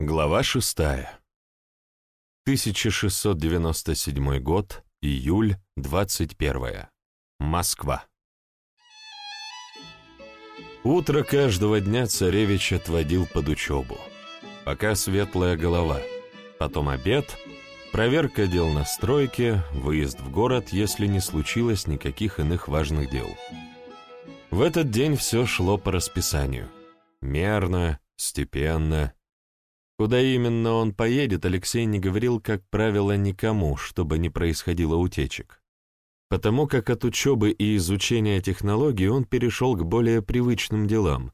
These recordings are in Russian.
Глава шестая. 1697 год, июль, 21. Москва. Утро каждого дня царевич отводил под учебу. Пока светлая голова, потом обед, проверка дел на стройке, выезд в город, если не случилось никаких иных важных дел. В этот день все шло по расписанию. Мерно, степенно, Куда именно он поедет, Алексей не говорил, как правило, никому, чтобы не происходило утечек. Потому как от учебы и изучения технологий он перешел к более привычным делам,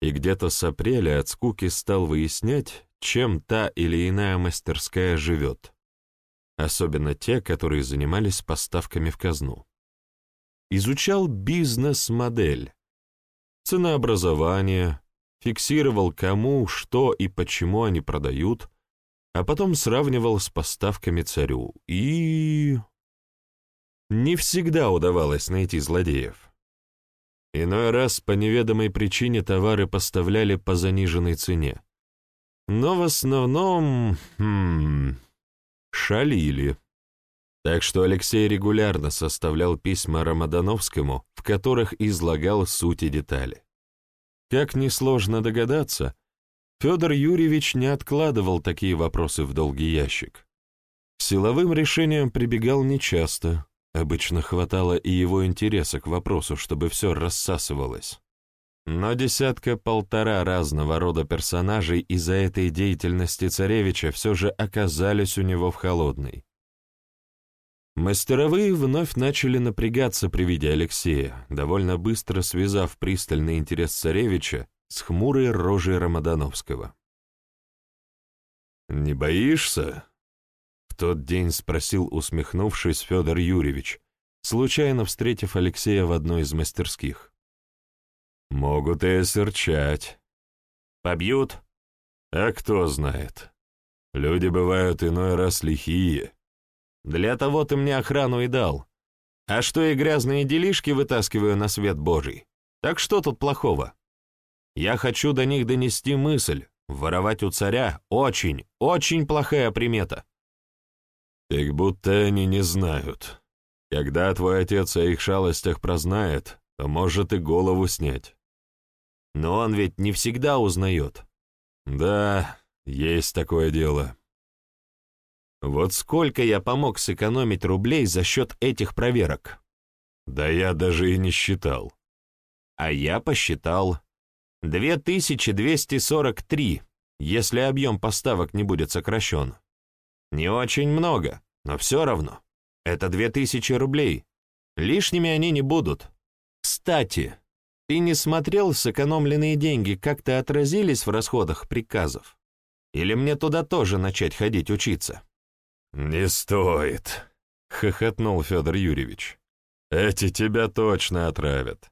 и где-то с апреля от скуки стал выяснять, чем та или иная мастерская живет. Особенно те, которые занимались поставками в казну. Изучал бизнес-модель, ценообразование, фиксировал, кому, что и почему они продают, а потом сравнивал с поставками царю. И... Не всегда удавалось найти злодеев. Иной раз по неведомой причине товары поставляли по заниженной цене. Но в основном... Хм, шалили. Так что Алексей регулярно составлял письма Рамадановскому, в которых излагал суть и детали. Как несложно догадаться, Федор Юрьевич не откладывал такие вопросы в долгий ящик. К силовым решениям прибегал нечасто, обычно хватало и его интереса к вопросу, чтобы все рассасывалось. Но десятка-полтора разного рода персонажей из-за этой деятельности царевича все же оказались у него в холодной. Мастеровые вновь начали напрягаться при виде Алексея, довольно быстро связав пристальный интерес царевича с хмурой рожей Рамадановского. «Не боишься?» — в тот день спросил, усмехнувшись, Федор Юрьевич, случайно встретив Алексея в одной из мастерских. «Могут и осерчать. Побьют? А кто знает. Люди бывают иной раз лихие». Для того ты мне охрану и дал. А что и грязные делишки вытаскиваю на свет Божий. Так что тут плохого? Я хочу до них донести мысль. Воровать у царя очень, очень плохая примета. Как будто они не знают. Когда твой отец о их шалостях прознает, то может и голову снять. Но он ведь не всегда узнает. Да, есть такое дело. Вот сколько я помог сэкономить рублей за счет этих проверок? Да я даже и не считал. А я посчитал. 2243, если объем поставок не будет сокращен. Не очень много, но все равно. Это 2000 рублей. Лишними они не будут. Кстати, ты не смотрел сэкономленные деньги, как-то отразились в расходах приказов? Или мне туда тоже начать ходить учиться? «Не стоит», — хохотнул Федор Юрьевич. «Эти тебя точно отравят.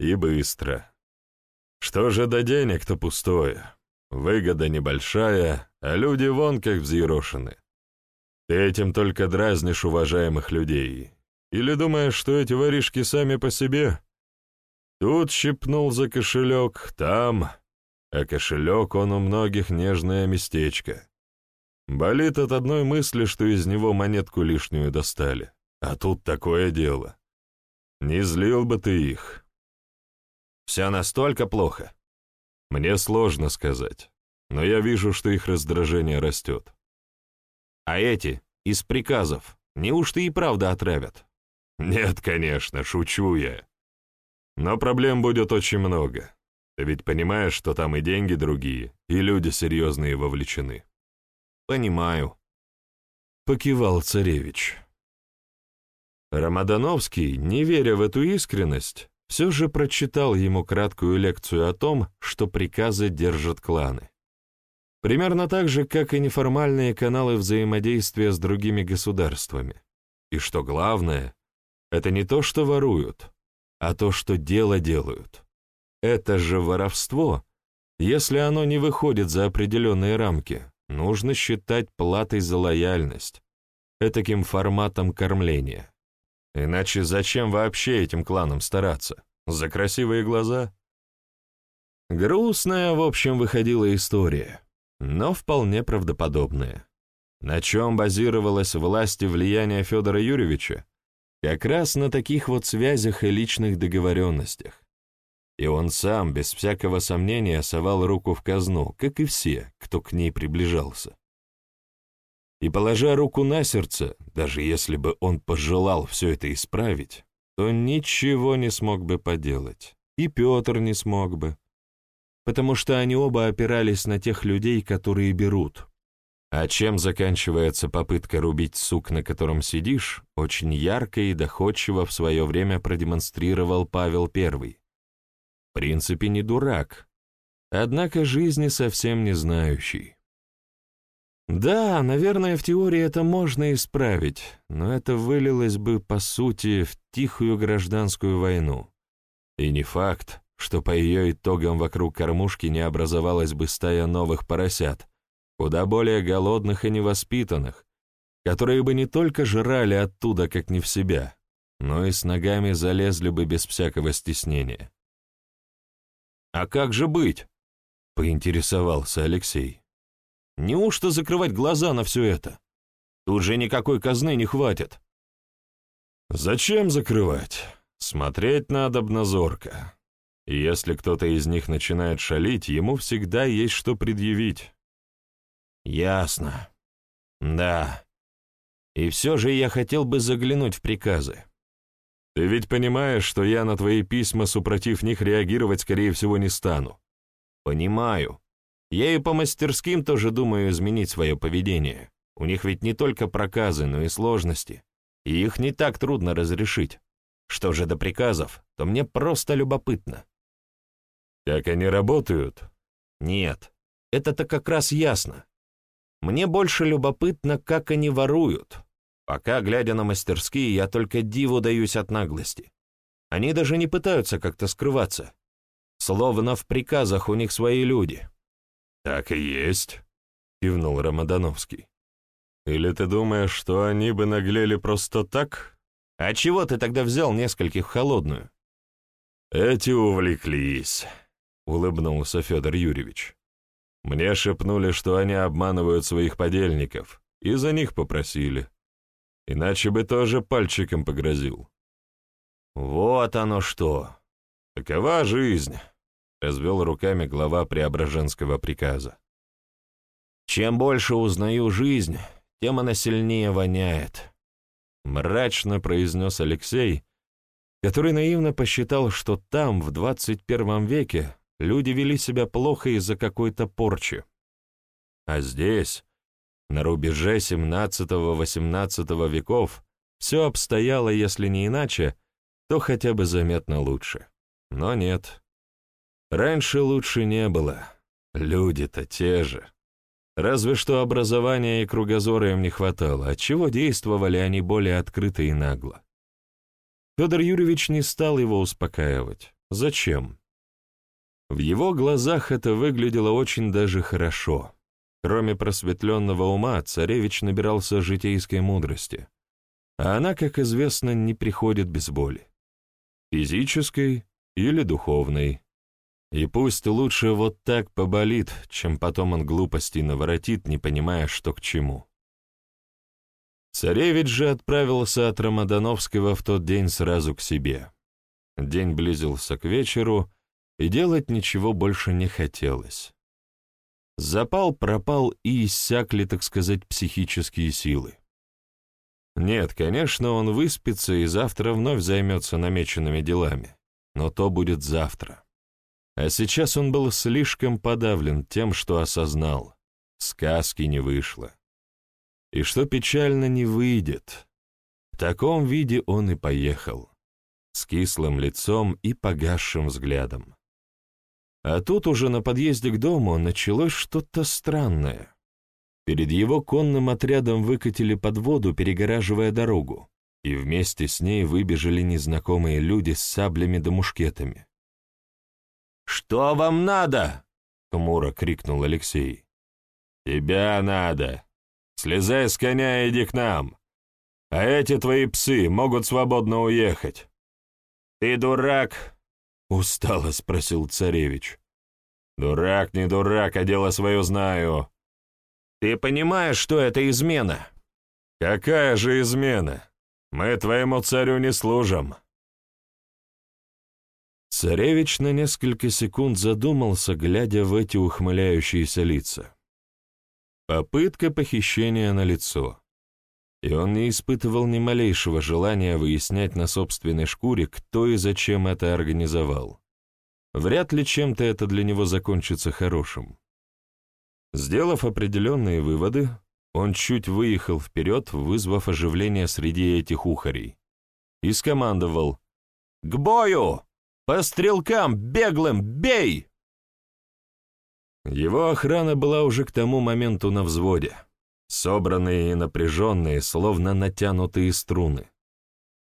И быстро. Что же до денег-то пустое. Выгода небольшая, а люди вон как взъерошены. Ты этим только дразнишь уважаемых людей. Или думаешь, что эти воришки сами по себе? Тут щипнул за кошелек, там, а кошелек он у многих нежное местечко. Болит от одной мысли, что из него монетку лишнюю достали. А тут такое дело. Не злил бы ты их. Все настолько плохо. Мне сложно сказать, но я вижу, что их раздражение растет. А эти, из приказов, неужто и правда отравят? Нет, конечно, шучу я. Но проблем будет очень много. Ты ведь понимаешь, что там и деньги другие, и люди серьезные вовлечены. «Понимаю», — покивал царевич. Рамадановский, не веря в эту искренность, все же прочитал ему краткую лекцию о том, что приказы держат кланы. Примерно так же, как и неформальные каналы взаимодействия с другими государствами. И что главное, это не то, что воруют, а то, что дело делают. Это же воровство, если оно не выходит за определенные рамки, нужно считать платой за лояльность, этаким форматом кормления. Иначе зачем вообще этим кланам стараться? За красивые глаза? Грустная, в общем, выходила история. но вполне правдоподобные. На чем базировалась власть и влияние Федора Юрьевича? Как раз на таких вот связях и личных договоренностях. И он сам, без всякого сомнения, совал руку в казну, как и все, кто к ней приближался. И, положа руку на сердце, даже если бы он пожелал все это исправить, то ничего не смог бы поделать. И Петр не смог бы. Потому что они оба опирались на тех людей, которые берут, а чем заканчивается попытка рубить сук, на котором сидишь, очень ярко и доходчиво в свое время продемонстрировал Павел I. Принципе, не дурак, однако жизни совсем не знающий. Да, наверное, в теории это можно исправить, но это вылилось бы, по сути, в тихую гражданскую войну. И не факт, что по ее итогам вокруг кормушки не образовалась бы стая новых поросят, куда более голодных и невоспитанных, которые бы не только жрали оттуда, как не в себя, но и с ногами залезли бы без всякого стеснения. «А как же быть?» — поинтересовался Алексей. «Неужто закрывать глаза на все это? Тут же никакой казны не хватит». «Зачем закрывать? Смотреть надо обназорко. Если кто-то из них начинает шалить, ему всегда есть что предъявить. Ясно. Да. И все же я хотел бы заглянуть в приказы. Ты ведь понимаешь, что я на твои письма, супротив них, реагировать, скорее всего, не стану. Понимаю. Я и по мастерским тоже думаю изменить свое поведение. У них ведь не только проказы, но и сложности. И их не так трудно разрешить. Что же до приказов, то мне просто любопытно. Как они работают? Нет, это-то как раз ясно. Мне больше любопытно, как они воруют. Пока, глядя на мастерские, я только диву даюсь от наглости. Они даже не пытаются как-то скрываться. Словно в приказах у них свои люди. «Так и есть», — кивнул Рамадановский. «Или ты думаешь, что они бы наглели просто так? А чего ты тогда взял нескольких в холодную?» «Эти увлеклись», — улыбнулся Федор Юрьевич. Мне шепнули, что они обманывают своих подельников, и за них попросили. Иначе бы тоже пальчиком погрозил. «Вот оно что! Такова жизнь!» — развел руками глава Преображенского приказа. «Чем больше узнаю жизнь, тем она сильнее воняет», — мрачно произнес Алексей, который наивно посчитал, что там, в двадцать первом веке, люди вели себя плохо из-за какой-то порчи. А здесь, на рубеже XVII-XVIII веков, все обстояло, если не иначе, то хотя бы заметно лучше. Но нет. Раньше лучше не было. Люди-то те же. Разве что образования и кругозора им не хватало, отчего действовали они более открыто и нагло. Федор Юрьевич не стал его успокаивать. Зачем? В его глазах это выглядело очень даже хорошо. Кроме просветленного ума, царевич набирался житейской мудрости. А она, как известно, не приходит без боли. Физической или духовной. И пусть лучше вот так поболит, чем потом он глупостей наворотит, не понимая, что к чему. Царевич же отправился от Рамадановского в тот день сразу к себе. День близился к вечеру, и делать ничего больше не хотелось. Запал пропал и иссякли, так сказать, психические силы. Нет, конечно, он выспится и завтра вновь займется намеченными делами, но то будет завтра. А сейчас он был слишком подавлен тем, что осознал. Сказки не вышло. И что печально не выйдет. В таком виде он и поехал. С кислым лицом и погасшим взглядом. А тут уже на подъезде к дому началось что-то странное. Перед его конным отрядом выкатили под воду, перегораживая дорогу, и вместе с ней выбежали незнакомые люди с саблями да мушкетами. «Что вам надо?» — хмуро крикнул Алексей. «Тебя надо. Слезай с коня и иди к нам. А эти твои псы могут свободно уехать». «Ты дурак?» — устало спросил царевич. Дурак, не дурак, а дело свое знаю. Ты понимаешь, что это измена? Какая же измена? Мы твоему царю не служим. Царевич на несколько секунд задумался, глядя в эти ухмыляющиеся лица. Попытка похищения на лицо. И он не испытывал ни малейшего желания выяснять на собственной шкуре, кто и зачем это организовал. Вряд ли чем-то это для него закончится хорошим. Сделав определенные выводы, он чуть выехал вперед, вызвав оживление среди этих ухарей, и скомандовал «К бою! По стрелкам, беглым, бей!» Его охрана была уже к тому моменту на взводе, собранные и напряженные, словно натянутые струны.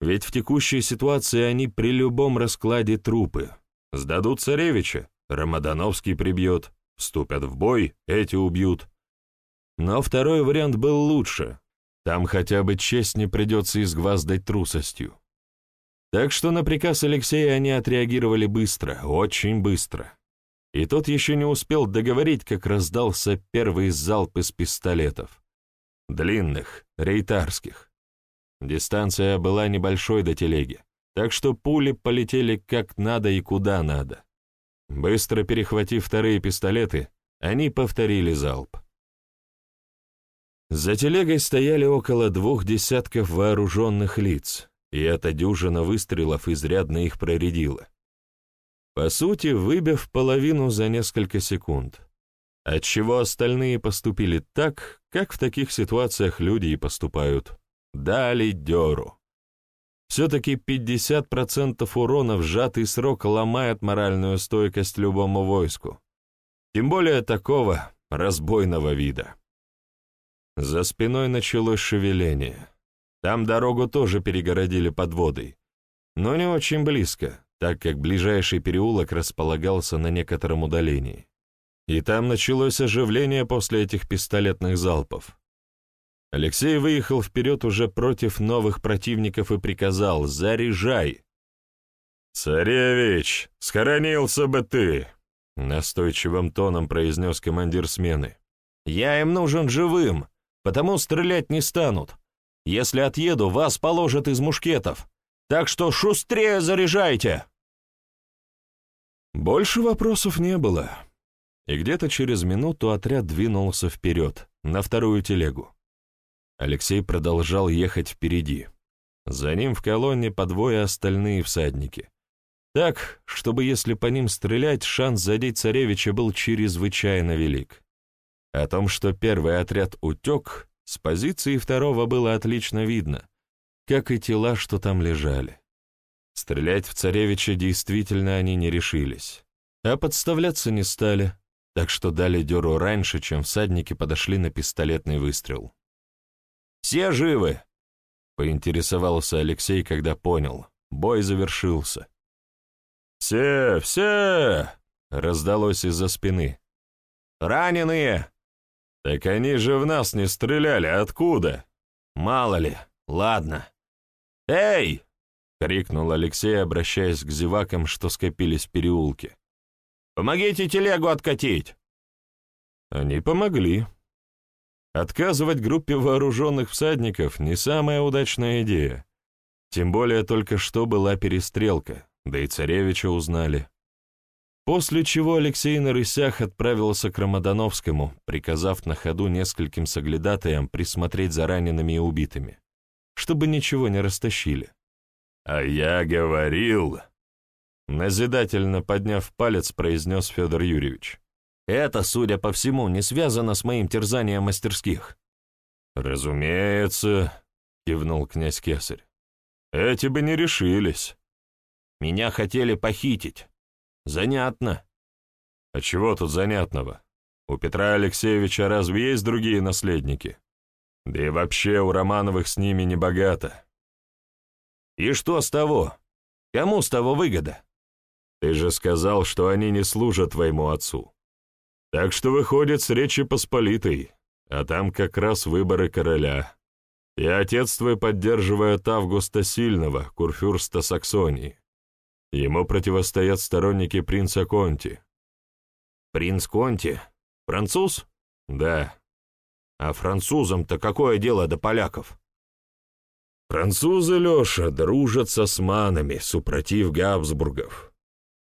Ведь в текущей ситуации они при любом раскладе трупы. Сдадут царевича, Рамадановский прибьет, вступят в бой, эти убьют. Но второй вариант был лучше. Там хотя бы честь не придется изгваздать трусостью. Так что на приказ Алексея они отреагировали быстро, очень быстро. И тот еще не успел договорить, как раздался первый залп из пистолетов. Длинных, рейтарских. Дистанция была небольшой до телеги, так что пули полетели как надо и куда надо. Быстро перехватив вторые пистолеты, они повторили залп. За телегой стояли около двух десятков вооруженных лиц, и эта дюжина выстрелов изрядно их проредила по сути, выбив половину за несколько секунд, отчего остальные поступили так, как в таких ситуациях люди и поступают. Дали дёру. Все-таки 50% урона в сжатый срок ломает моральную стойкость любому войску. Тем более такого разбойного вида. За спиной началось шевеление. Там дорогу тоже перегородили подводой, но не очень близко, так как ближайший переулок располагался на некотором удалении. И там началось оживление после этих пистолетных залпов. Алексей выехал вперед уже против новых противников и приказал «Заряжай!» «Царевич, схоронился бы ты!» — настойчивым тоном произнес командир смены. «Я им нужен живым, потому стрелять не станут. Если отъеду, вас положат из мушкетов. Так что шустрее заряжайте!» Больше вопросов не было. И где-то через минуту отряд двинулся вперед, на вторую телегу. Алексей продолжал ехать впереди. За ним в колонне по двое остальные всадники. Так, чтобы если по ним стрелять, шанс задеть царевича был чрезвычайно велик. О том, что первый отряд утек, с позиции второго было отлично видно, как и тела, что там лежали. Стрелять в царевича действительно они не решились, а подставляться не стали, так что дали дёру раньше, чем всадники подошли на пистолетный выстрел. «Все живы?» — поинтересовался Алексей, когда понял. Бой завершился. «Все, все!» — раздалось из-за спины. «Раненые!» «Так они же в нас не стреляли, откуда?» «Мало ли, ладно». «Эй, — крикнул Алексей, обращаясь к зевакам, что скопились в переулке. «Помогите телегу откатить!» Они помогли. Отказывать группе вооруженных всадников — не самая удачная идея. Тем более только что была перестрелка, да и царевича узнали. После чего Алексей на рысях отправился к Рамадановскому, приказав на ходу нескольким соглядатаям присмотреть за ранеными и убитыми, чтобы ничего не растащили. «А я говорил...» Назидательно подняв палец, произнес Федор Юрьевич. «Это, судя по всему, не связано с моим терзанием мастерских». «Разумеется», — кивнул князь Кесарь. «Эти бы не решились. Меня хотели похитить. Занятно». «А чего тут занятного? У Петра Алексеевича разве есть другие наследники? Да и вообще у Романовых с ними не богато. И что с того? Кому с того выгода? Ты же сказал, что они не служат твоему отцу. Так что выходит с Речи Посполитой, а там как раз выборы короля. И отец твой поддерживает Августа Сильного, курфюрста Саксонии. Ему противостоят сторонники принца Конти. Принц Конти? Француз? Да. А французам-то какое дело до поляков? Французы, Леша, дружат с османами, супротив Габсбургов.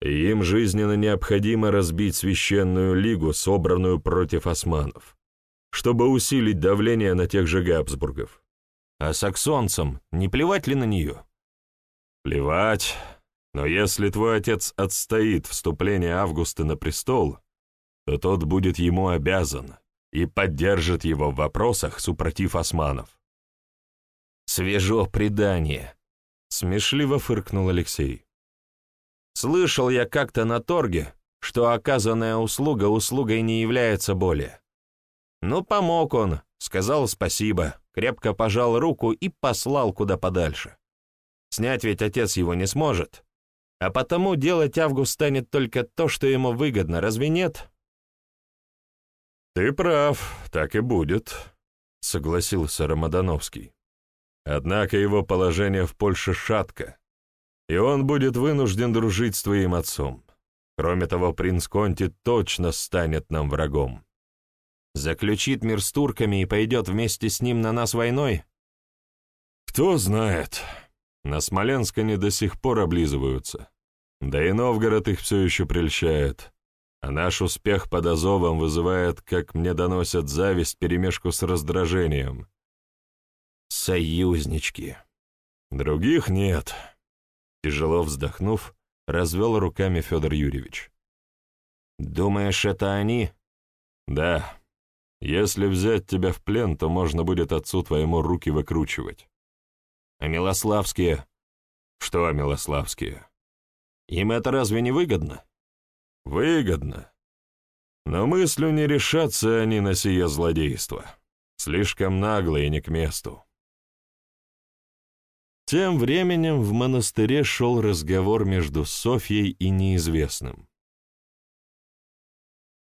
Им жизненно необходимо разбить священную лигу, собранную против османов, чтобы усилить давление на тех же Габсбургов. А саксонцам не плевать ли на нее? Плевать. Но если твой отец отстоит вступление Августа на престол, то тот будет ему обязан и поддержит его в вопросах, супротив османов. «Свежо предание», — смешливо фыркнул Алексей. «Слышал я как-то на торге, что оказанная услуга услугой не является более. Ну, помог он, сказал спасибо, крепко пожал руку и послал куда подальше. Снять ведь отец его не сможет, а потому делать Август станет только то, что ему выгодно, разве нет? «Ты прав, так и будет», — согласился Рамадановский. «Однако его положение в Польше шатко, и он будет вынужден дружить с твоим отцом. Кроме того, принц Конти точно станет нам врагом». «Заключит мир с турками и пойдет вместе с ним на нас войной?» «Кто знает. На Смоленск они до сих пор облизываются. Да и Новгород их все еще прельщает. А наш успех под Азовом вызывает, как мне доносят, зависть перемешку с раздражением. Союзнички. Других нет. Тяжело вздохнув, развел руками Федор Юрьевич. Думаешь, это они? Да. Если взять тебя в плен, то можно будет отцу твоему руки выкручивать. А Милославские? Что Милославские? Им это разве не выгодно? Выгодно. Но мыслью не решатся они на сие злодейство. Слишком нагло и не к месту. Тем временем в монастыре шел разговор между Софьей и неизвестным.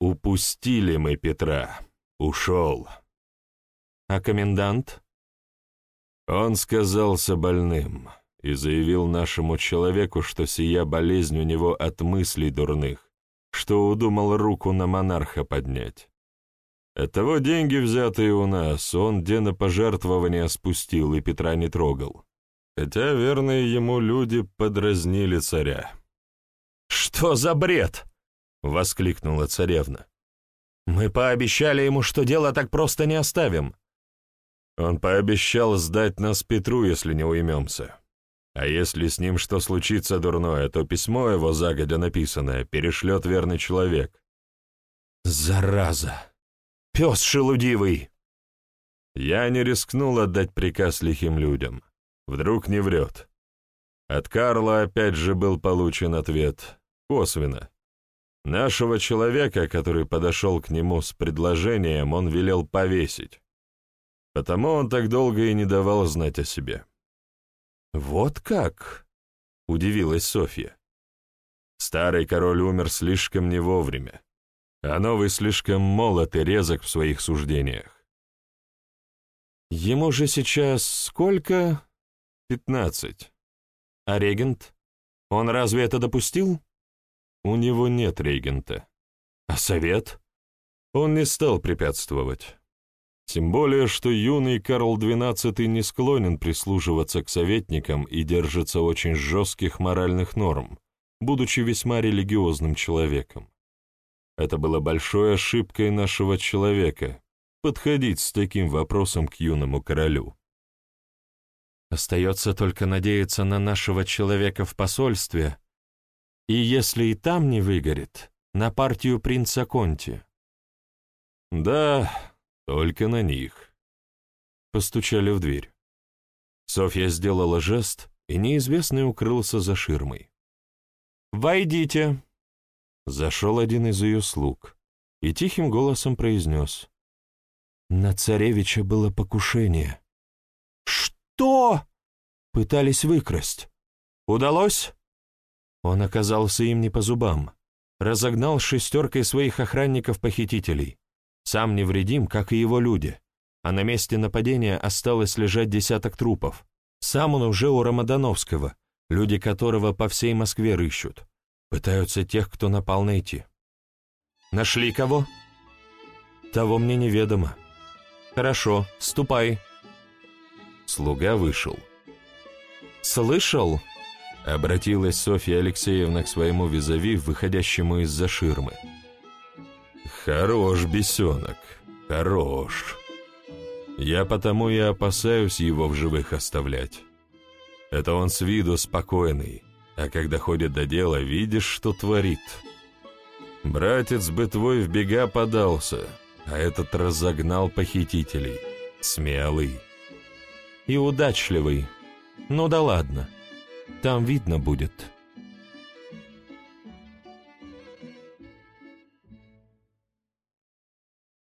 «Упустили мы Петра. Ушел». «А комендант?» Он сказался больным и заявил нашему человеку, что сия болезнь у него от мыслей дурных, что удумал руку на монарха поднять. Оттого деньги, взятые у нас, он где на пожертвования спустил и Петра не трогал. Хотя верные ему люди подразнили царя. «Что за бред?» — воскликнула царевна. «Мы пообещали ему, что дело так просто не оставим». Он пообещал сдать нас Петру, если не уймемся. А если с ним что случится дурное, то письмо его загодя написанное перешлет верный человек. Зараза! Пес шелудивый! Я не рискнул отдать приказ лихим людям. Вдруг не врет. От Карла опять же был получен ответ. Косвенно. Нашего человека, который подошел к нему с предложением, он велел повесить. Потому он так долго и не давал знать о себе. «Вот как?» — удивилась Софья. Старый король умер слишком не вовремя, а новый слишком молод и резок в своих суждениях. Ему же сейчас сколько? Пятнадцать. А регент? Он разве это допустил? У него нет регента. А совет? Он не стал препятствовать. Тем более, что юный Карл XII не склонен прислуживаться к советникам и держится очень жестких моральных норм, будучи весьма религиозным человеком. Это было большой ошибкой нашего человека — подходить с таким вопросом к юному королю. Остается только надеяться на нашего человека в посольстве, и если и там не выгорит, на партию принца Конти. Да, только на них. Постучали в дверь. Софья сделала жест, и неизвестный укрылся за ширмой. «Войдите!» Зашел один из ее слуг и тихим голосом произнес. «На царевича было покушение». «Что?» Пытались выкрасть. «Удалось?» Он оказался им не по зубам. Разогнал шестеркой своих охранников-похитителей. Сам невредим, как и его люди, а на месте нападения осталось лежать десяток трупов. Сам он уже у Рамадановского, люди которого по всей Москве рыщут. Пытаются тех, кто напал найти. Нашли кого?» «Того мне неведомо». «Хорошо, ступай». Слуга вышел. «Слышал?» — обратилась Софья Алексеевна к своему визави, выходящему из-за ширмы. «Хорош, бесенок, хорош. Я потому и опасаюсь его в живых оставлять. Это он с виду спокойный, а когда ходит до дела, видишь, что творит. Братец бы твой в бега подался, а этот разогнал похитителей. Смелый. И удачливый. Ну да ладно, там видно будет».